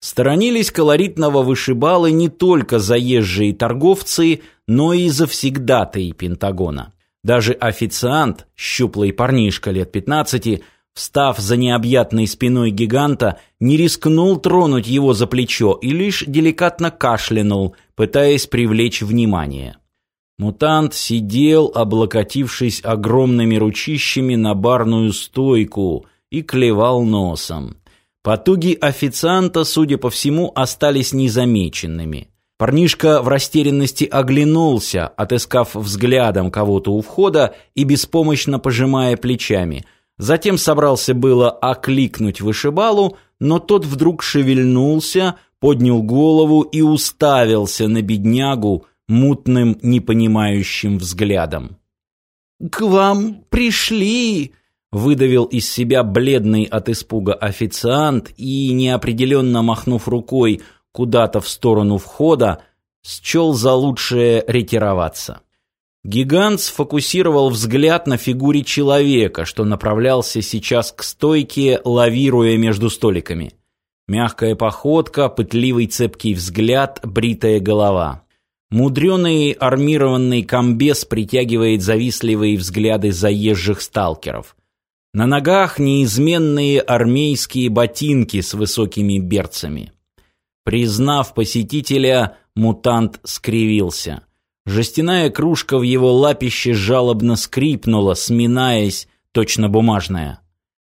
Сторонились колоритного вышибалы не только заезжие торговцы, но и завсегдатые Пентагона. Даже официант, щуплый парнишка лет 15, встав за необъятной спиной гиганта, не рискнул тронуть его за плечо и лишь деликатно кашлянул, пытаясь привлечь внимание. Мутант сидел, облокотившись огромными ручищами на барную стойку, и клевал носом. Потуги официанта, судя по всему, остались незамеченными. Парнишка в растерянности оглянулся, отыскав взглядом кого-то у входа и беспомощно пожимая плечами. Затем собрался было окликнуть вышибалу, но тот вдруг шевельнулся, поднял голову и уставился на беднягу мутным, непонимающим взглядом. «К вам пришли!» Выдавил из себя бледный от испуга официант и, неопределенно махнув рукой куда-то в сторону входа, счел за лучшее ретироваться. Гигант сфокусировал взгляд на фигуре человека, что направлялся сейчас к стойке, лавируя между столиками. Мягкая походка, пытливый цепкий взгляд, бритая голова. Мудреный армированный комбез притягивает завистливые взгляды заезжих сталкеров. На ногах неизменные армейские ботинки с высокими берцами. Признав посетителя, мутант скривился. Жестяная кружка в его лапище жалобно скрипнула, сминаясь, точно бумажная.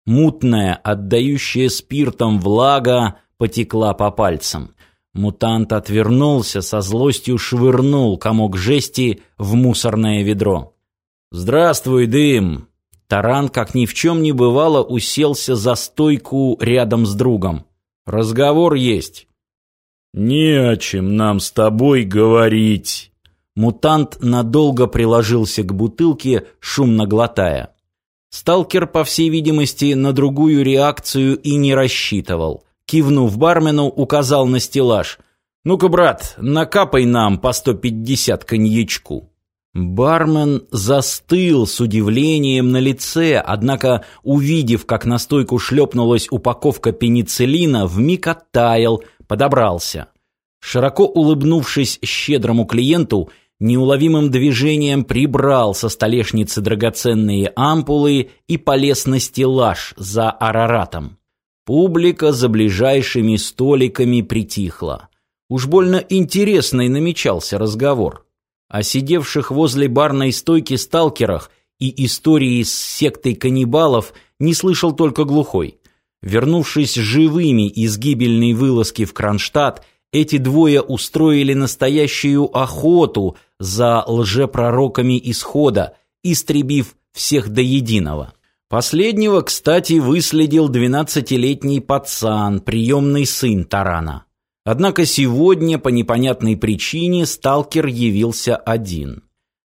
Мутная, отдающая спиртом влага, потекла по пальцам. Мутант отвернулся, со злостью швырнул комок жести в мусорное ведро. «Здравствуй, дым!» Таран, как ни в чем не бывало, уселся за стойку рядом с другом. «Разговор есть». «Не о чем нам с тобой говорить». Мутант надолго приложился к бутылке, шумно глотая. Сталкер, по всей видимости, на другую реакцию и не рассчитывал. Кивнув бармену, указал на стеллаж. «Ну-ка, брат, накапай нам по сто пятьдесят коньячку». Бармен застыл с удивлением на лице, однако, увидев, как на стойку шлепнулась упаковка пенициллина, вмиг оттаял, подобрался. Широко улыбнувшись щедрому клиенту, неуловимым движением прибрал со столешницы драгоценные ампулы и полез на стеллаж за араратом. Публика за ближайшими столиками притихла. Уж больно интересный намечался разговор. О сидевших возле барной стойки сталкерах и истории с сектой каннибалов не слышал только глухой. Вернувшись живыми из гибельной вылазки в Кронштадт, эти двое устроили настоящую охоту за лжепророками исхода, истребив всех до единого. Последнего, кстати, выследил двенадцатилетний пацан, приемный сын Тарана. Однако сегодня по непонятной причине сталкер явился один.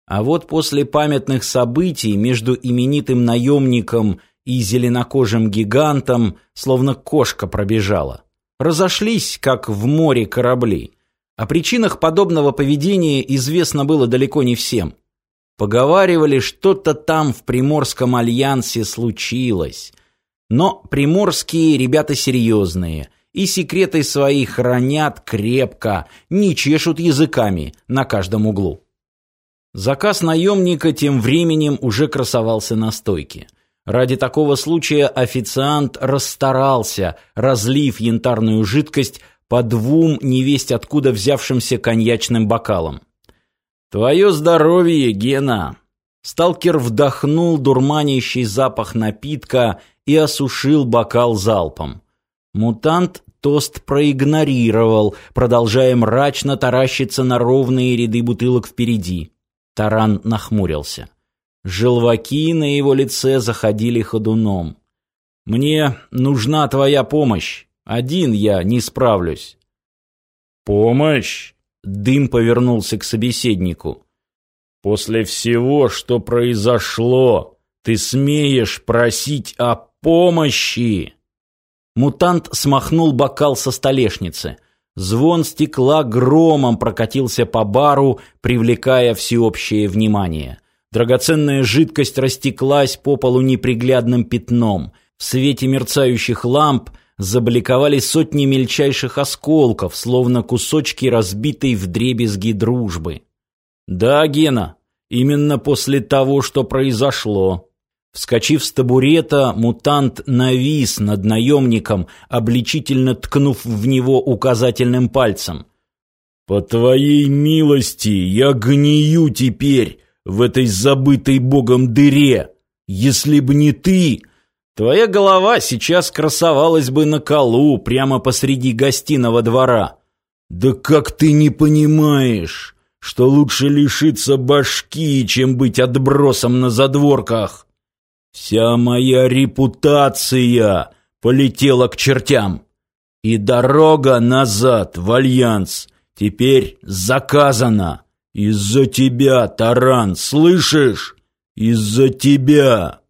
А вот после памятных событий между именитым наемником и зеленокожим гигантом словно кошка пробежала. Разошлись, как в море корабли. О причинах подобного поведения известно было далеко не всем. Поговаривали, что-то там в Приморском альянсе случилось. Но приморские ребята серьезные – и секреты свои хранят крепко, не чешут языками на каждом углу. Заказ наемника тем временем уже красовался на стойке. Ради такого случая официант расстарался, разлив янтарную жидкость по двум невесть откуда взявшимся коньячным бокалам. «Твое здоровье, Гена!» Сталкер вдохнул дурманящий запах напитка и осушил бокал залпом. Мутант тост проигнорировал, продолжая мрачно таращиться на ровные ряды бутылок впереди. Таран нахмурился. Желваки на его лице заходили ходуном. «Мне нужна твоя помощь. Один я не справлюсь». «Помощь?» Дым повернулся к собеседнику. «После всего, что произошло, ты смеешь просить о помощи?» Мутант смахнул бокал со столешницы. Звон стекла громом прокатился по бару, привлекая всеобщее внимание. Драгоценная жидкость растеклась по полу неприглядным пятном. В свете мерцающих ламп забликовали сотни мельчайших осколков, словно кусочки разбитой вдребезги дружбы. «Да, Гена, именно после того, что произошло». Вскочив с табурета, мутант навис над наемником, обличительно ткнув в него указательным пальцем. «По твоей милости я гнию теперь в этой забытой богом дыре. Если б не ты, твоя голова сейчас красовалась бы на колу прямо посреди гостиного двора». «Да как ты не понимаешь, что лучше лишиться башки, чем быть отбросом на задворках?» Вся моя репутация полетела к чертям. И дорога назад в Альянс теперь заказана. Из-за тебя, Таран, слышишь? Из-за тебя.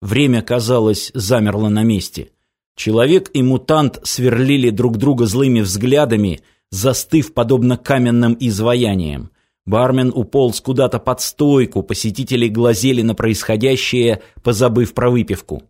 Время, казалось, замерло на месте. Человек и мутант сверлили друг друга злыми взглядами, застыв подобно каменным изваяниям. Бармен уполз куда-то под стойку, посетители глазели на происходящее, позабыв про выпивку.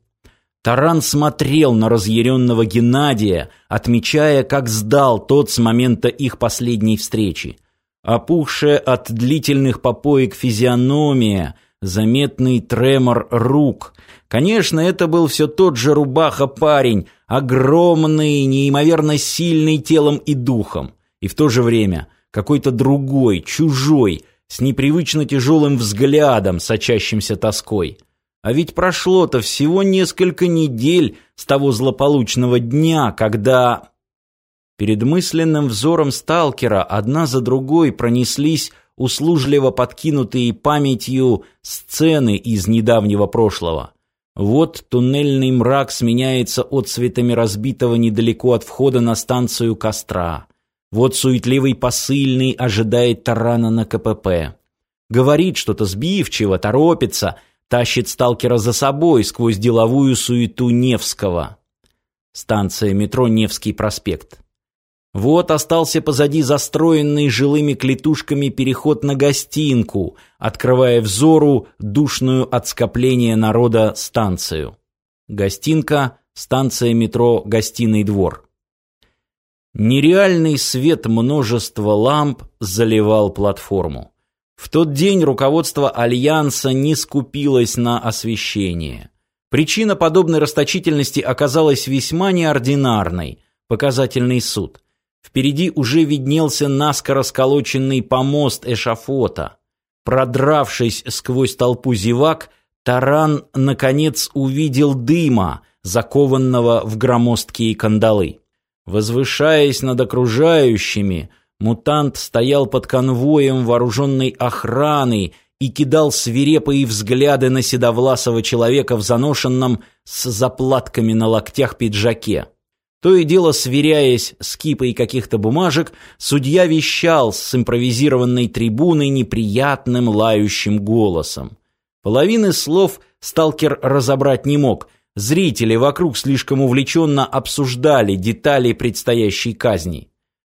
Таран смотрел на разъяренного Геннадия, отмечая, как сдал тот с момента их последней встречи. Опухшая от длительных попоек физиономия, заметный тремор рук. Конечно, это был все тот же рубаха-парень, огромный, неимоверно сильный телом и духом. И в то же время – какой-то другой, чужой, с непривычно тяжелым взглядом, сочащимся тоской. А ведь прошло-то всего несколько недель с того злополучного дня, когда... Перед мысленным взором сталкера одна за другой пронеслись услужливо подкинутые памятью сцены из недавнего прошлого. Вот туннельный мрак сменяется отцветами разбитого недалеко от входа на станцию костра. Вот суетливый посыльный ожидает тарана на КПП. Говорит что-то сбивчиво, торопится, тащит сталкера за собой сквозь деловую суету Невского. Станция метро Невский проспект. Вот остался позади застроенный жилыми клетушками переход на гостинку, открывая взору душную от скопления народа станцию. Гостинка, станция метро Гостиный двор. Нереальный свет множества ламп заливал платформу. В тот день руководство Альянса не скупилось на освещение. Причина подобной расточительности оказалась весьма неординарной – показательный суд. Впереди уже виднелся наскоро сколоченный помост эшафота. Продравшись сквозь толпу зевак, Таран, наконец, увидел дыма, закованного в громоздкие кандалы. Возвышаясь над окружающими, мутант стоял под конвоем вооруженной охраны и кидал свирепые взгляды на седовласого человека в заношенном с заплатками на локтях пиджаке. То и дело, сверяясь с кипой каких-то бумажек, судья вещал с импровизированной трибуны неприятным лающим голосом. Половины слов сталкер разобрать не мог – Зрители вокруг слишком увлеченно обсуждали детали предстоящей казни.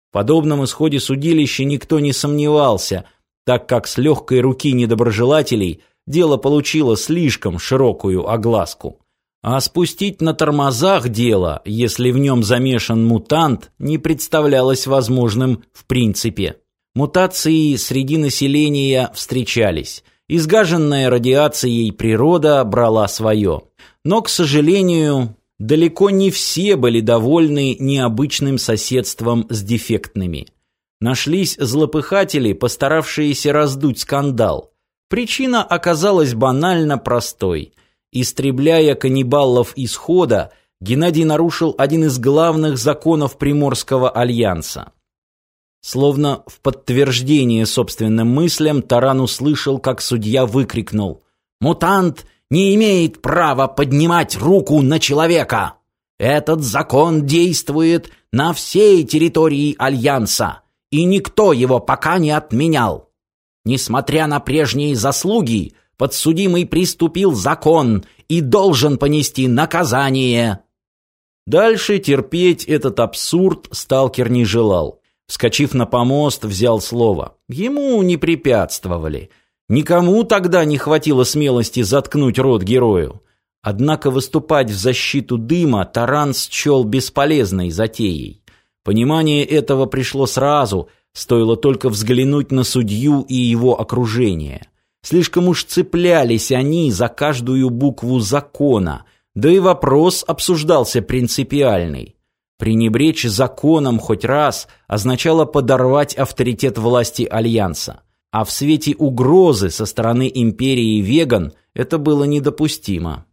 В подобном исходе судилища никто не сомневался, так как с легкой руки недоброжелателей дело получило слишком широкую огласку. А спустить на тормозах дело, если в нем замешан мутант, не представлялось возможным в принципе. Мутации среди населения встречались. Изгаженная радиацией природа брала свое. Но, к сожалению, далеко не все были довольны необычным соседством с дефектными. Нашлись злопыхатели, постаравшиеся раздуть скандал. Причина оказалась банально простой. Истребляя каннибалов исхода, Геннадий нарушил один из главных законов Приморского альянса. Словно в подтверждение собственным мыслям, Таран услышал, как судья выкрикнул «Мутант не имеет права поднимать руку на человека. Этот закон действует на всей территории Альянса, и никто его пока не отменял. Несмотря на прежние заслуги, подсудимый приступил закон и должен понести наказание. Дальше терпеть этот абсурд сталкер не желал. Вскочив на помост, взял слово. Ему не препятствовали. Никому тогда не хватило смелости заткнуть рот герою. Однако выступать в защиту дыма Таран счел бесполезной затеей. Понимание этого пришло сразу, стоило только взглянуть на судью и его окружение. Слишком уж цеплялись они за каждую букву закона, да и вопрос обсуждался принципиальный. Пренебречь законом хоть раз означало подорвать авторитет власти Альянса. А в свете угрозы со стороны империи веган это было недопустимо.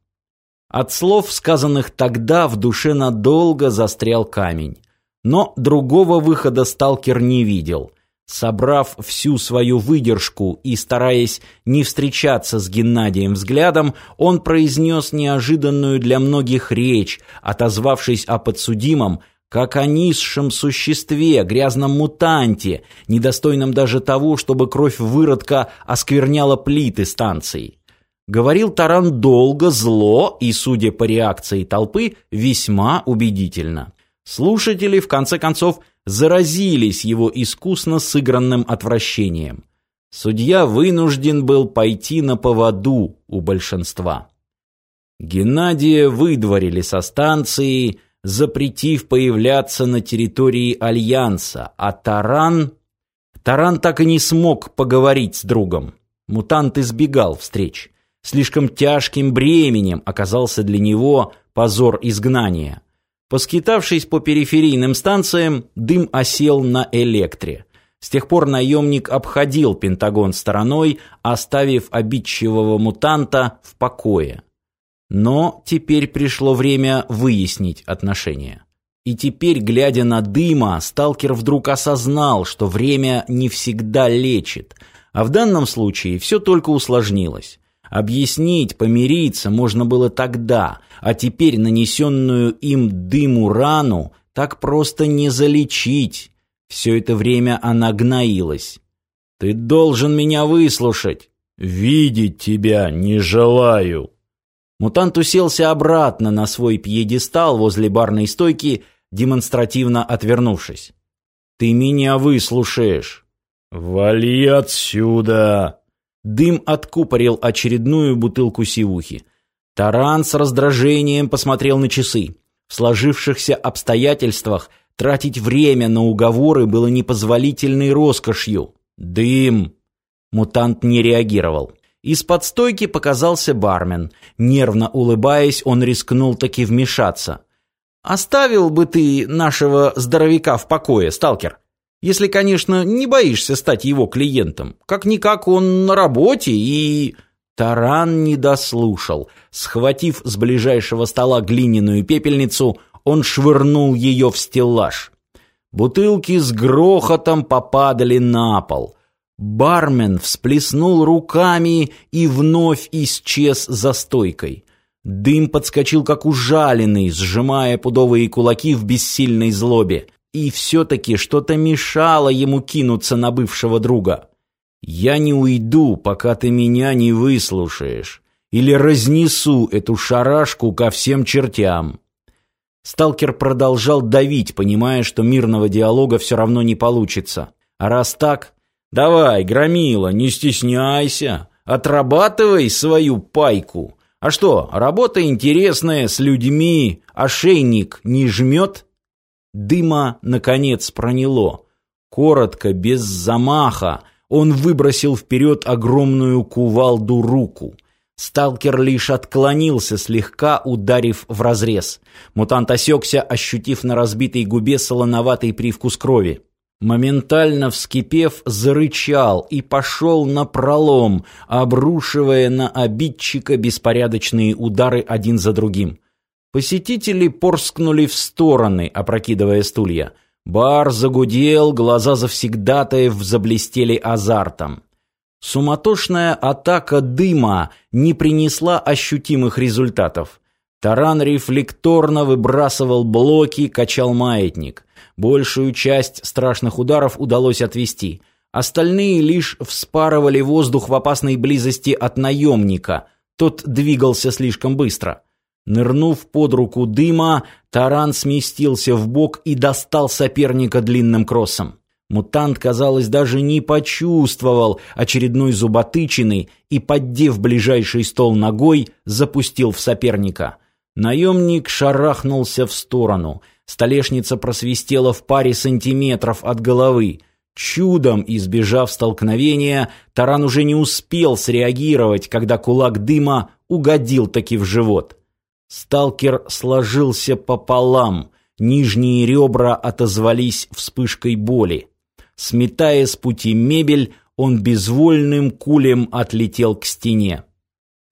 От слов, сказанных тогда, в душе надолго застрял камень. Но другого выхода сталкер не видел. Собрав всю свою выдержку и стараясь не встречаться с Геннадием взглядом, он произнес неожиданную для многих речь, отозвавшись о подсудимом, как о низшем существе, грязном мутанте, недостойном даже того, чтобы кровь выродка оскверняла плиты станции. Говорил Таран долго, зло и, судя по реакции толпы, весьма убедительно. Слушатели, в конце концов, заразились его искусно сыгранным отвращением. Судья вынужден был пойти на поводу у большинства. Геннадия выдворили со станции, запретив появляться на территории Альянса, а Таран... Таран так и не смог поговорить с другом. Мутант избегал встреч. Слишком тяжким бременем оказался для него позор изгнания. Поскитавшись по периферийным станциям, дым осел на электре. С тех пор наемник обходил Пентагон стороной, оставив обидчивого мутанта в покое. Но теперь пришло время выяснить отношения. И теперь, глядя на дыма, сталкер вдруг осознал, что время не всегда лечит, а в данном случае все только усложнилось. Объяснить, помириться можно было тогда, а теперь нанесенную им дыму рану так просто не залечить. Все это время она гноилась. «Ты должен меня выслушать!» «Видеть тебя не желаю!» Мутант уселся обратно на свой пьедестал возле барной стойки, демонстративно отвернувшись. «Ты меня выслушаешь!» «Вали отсюда!» Дым откупорил очередную бутылку сивухи. Таран с раздражением посмотрел на часы. В сложившихся обстоятельствах тратить время на уговоры было непозволительной роскошью. «Дым!» Мутант не реагировал. Из-под стойки показался бармен. Нервно улыбаясь, он рискнул таки вмешаться. «Оставил бы ты нашего здоровяка в покое, сталкер. Если, конечно, не боишься стать его клиентом. Как-никак он на работе и...» Таран не дослушал. Схватив с ближайшего стола глиняную пепельницу, он швырнул ее в стеллаж. Бутылки с грохотом попадали на пол. Бармен всплеснул руками и вновь исчез за стойкой. Дым подскочил как ужаленный, сжимая пудовые кулаки в бессильной злобе. И все-таки что-то мешало ему кинуться на бывшего друга. «Я не уйду, пока ты меня не выслушаешь. Или разнесу эту шарашку ко всем чертям». Сталкер продолжал давить, понимая, что мирного диалога все равно не получится. А раз так, Давай, громила, не стесняйся, отрабатывай свою пайку. А что, работа интересная, с людьми, ошейник не жмет? Дыма, наконец, проняло. Коротко, без замаха, он выбросил вперед огромную кувалду руку. Сталкер лишь отклонился, слегка ударив в разрез. Мутант осекся, ощутив на разбитой губе солоноватый привкус крови. Моментально вскипев, зарычал и пошел на пролом, обрушивая на обидчика беспорядочные удары один за другим. Посетители порскнули в стороны, опрокидывая стулья. Бар загудел, глаза завсегдатаев заблестели азартом. Суматошная атака дыма не принесла ощутимых результатов. Таран рефлекторно выбрасывал блоки, качал маятник. Большую часть страшных ударов удалось отвести. Остальные лишь вспарывали воздух в опасной близости от наемника. Тот двигался слишком быстро. Нырнув под руку дыма, таран сместился в бок и достал соперника длинным кроссом. Мутант, казалось, даже не почувствовал очередной зуботычины и, поддев ближайший стол ногой, запустил в соперника. Наемник шарахнулся в сторону. Столешница просвистела в паре сантиметров от головы. Чудом избежав столкновения, таран уже не успел среагировать, когда кулак дыма угодил таки в живот. Сталкер сложился пополам, нижние ребра отозвались вспышкой боли. Сметая с пути мебель, он безвольным кулем отлетел к стене.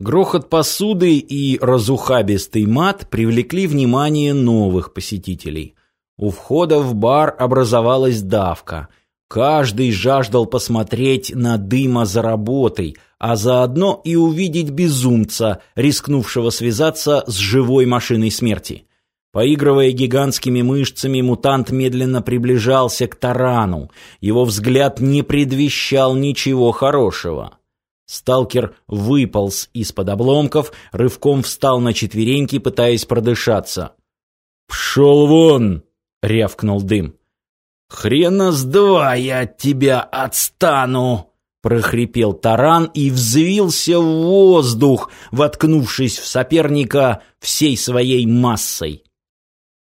Грохот посуды и разухабистый мат привлекли внимание новых посетителей. У входа в бар образовалась давка. Каждый жаждал посмотреть на дыма за работой, а заодно и увидеть безумца, рискнувшего связаться с живой машиной смерти. Поигрывая гигантскими мышцами, мутант медленно приближался к тарану. Его взгляд не предвещал ничего хорошего. Сталкер выполз из-под обломков, рывком встал на четвереньки, пытаясь продышаться. «Пшел вон!» — рявкнул дым. «Хрена с два я от тебя отстану!» — прохрипел таран и взвился в воздух, воткнувшись в соперника всей своей массой.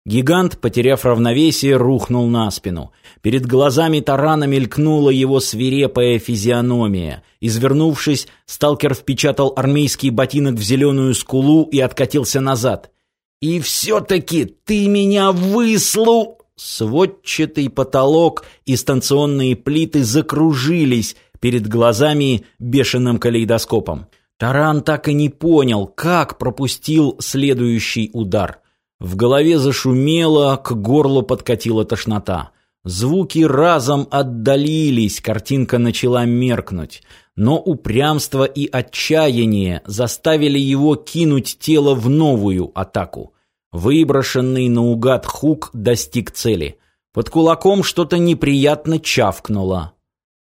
Гигант, потеряв равновесие, рухнул на спину. Перед глазами тарана мелькнула его свирепая физиономия. Извернувшись, сталкер впечатал армейский ботинок в зеленую скулу и откатился назад. «И все-таки ты меня выслу...» Сводчатый потолок и станционные плиты закружились перед глазами бешеным калейдоскопом. Таран так и не понял, как пропустил следующий удар. В голове зашумело, к горлу подкатила тошнота. Звуки разом отдалились, картинка начала меркнуть. Но упрямство и отчаяние заставили его кинуть тело в новую атаку. Выброшенный наугад хук достиг цели. Под кулаком что-то неприятно чавкнуло.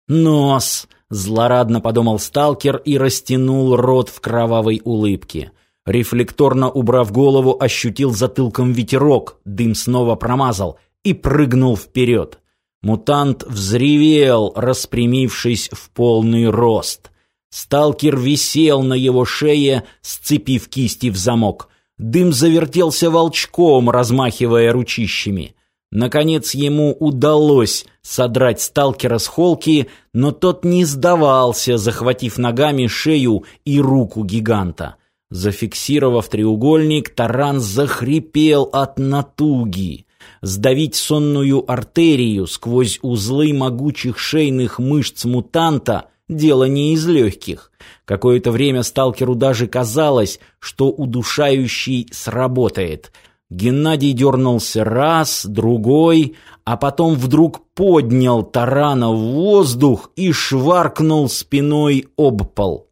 «Нос!» — злорадно подумал сталкер и растянул рот в кровавой улыбке. Рефлекторно убрав голову, ощутил затылком ветерок, дым снова промазал и прыгнул вперед. Мутант взревел, распрямившись в полный рост. Сталкер висел на его шее, сцепив кисти в замок. Дым завертелся волчком, размахивая ручищами. Наконец ему удалось содрать сталкера с холки, но тот не сдавался, захватив ногами шею и руку гиганта. Зафиксировав треугольник, таран захрипел от натуги. Сдавить сонную артерию сквозь узлы могучих шейных мышц мутанта — дело не из легких. Какое-то время сталкеру даже казалось, что удушающий сработает. Геннадий дернулся раз, другой, а потом вдруг поднял тарана в воздух и шваркнул спиной об пол.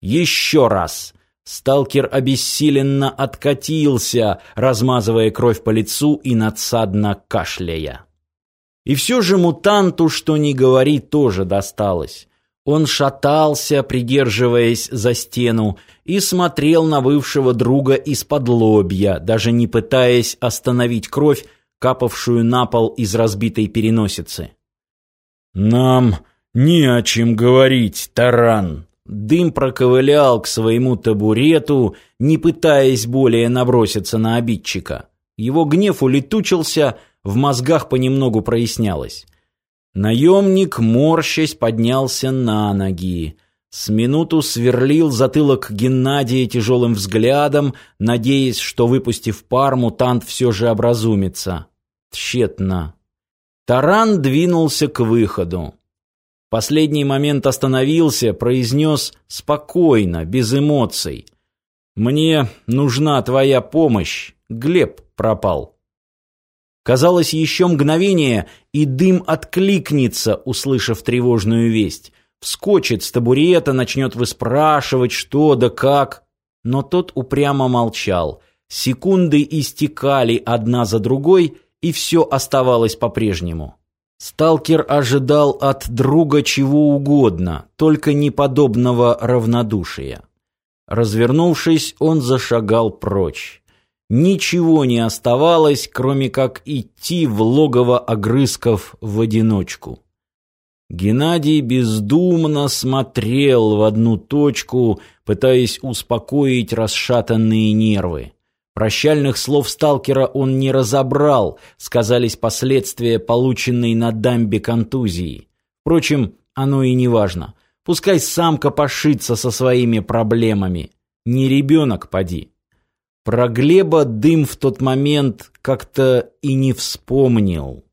Еще раз — Сталкер обессиленно откатился, размазывая кровь по лицу и надсадно кашляя. И все же мутанту, что ни говори, тоже досталось. Он шатался, придерживаясь за стену, и смотрел на бывшего друга из-под лобья, даже не пытаясь остановить кровь, капавшую на пол из разбитой переносицы. «Нам не о чем говорить, Таран», Дым проковылял к своему табурету, не пытаясь более наброситься на обидчика. Его гнев улетучился, в мозгах понемногу прояснялось. Наемник, морщась, поднялся на ноги. С минуту сверлил затылок Геннадия тяжелым взглядом, надеясь, что, выпустив пар, мутант все же образумится. Тщетно. Таран двинулся к выходу последний момент остановился, произнес спокойно, без эмоций. «Мне нужна твоя помощь. Глеб пропал». Казалось, еще мгновение, и дым откликнется, услышав тревожную весть. Вскочит с табурета, начнет выспрашивать, что да как. Но тот упрямо молчал. Секунды истекали одна за другой, и все оставалось по-прежнему. Сталкер ожидал от друга чего угодно, только не подобного равнодушия. Развернувшись, он зашагал прочь. Ничего не оставалось, кроме как идти в логово огрызков в одиночку. Геннадий бездумно смотрел в одну точку, пытаясь успокоить расшатанные нервы. Прощальных слов сталкера он не разобрал, сказались последствия полученной на дамбе контузии. Впрочем, оно и не важно. Пускай сам копошится со своими проблемами. Не ребенок, поди. Про Глеба Дым в тот момент как-то и не вспомнил.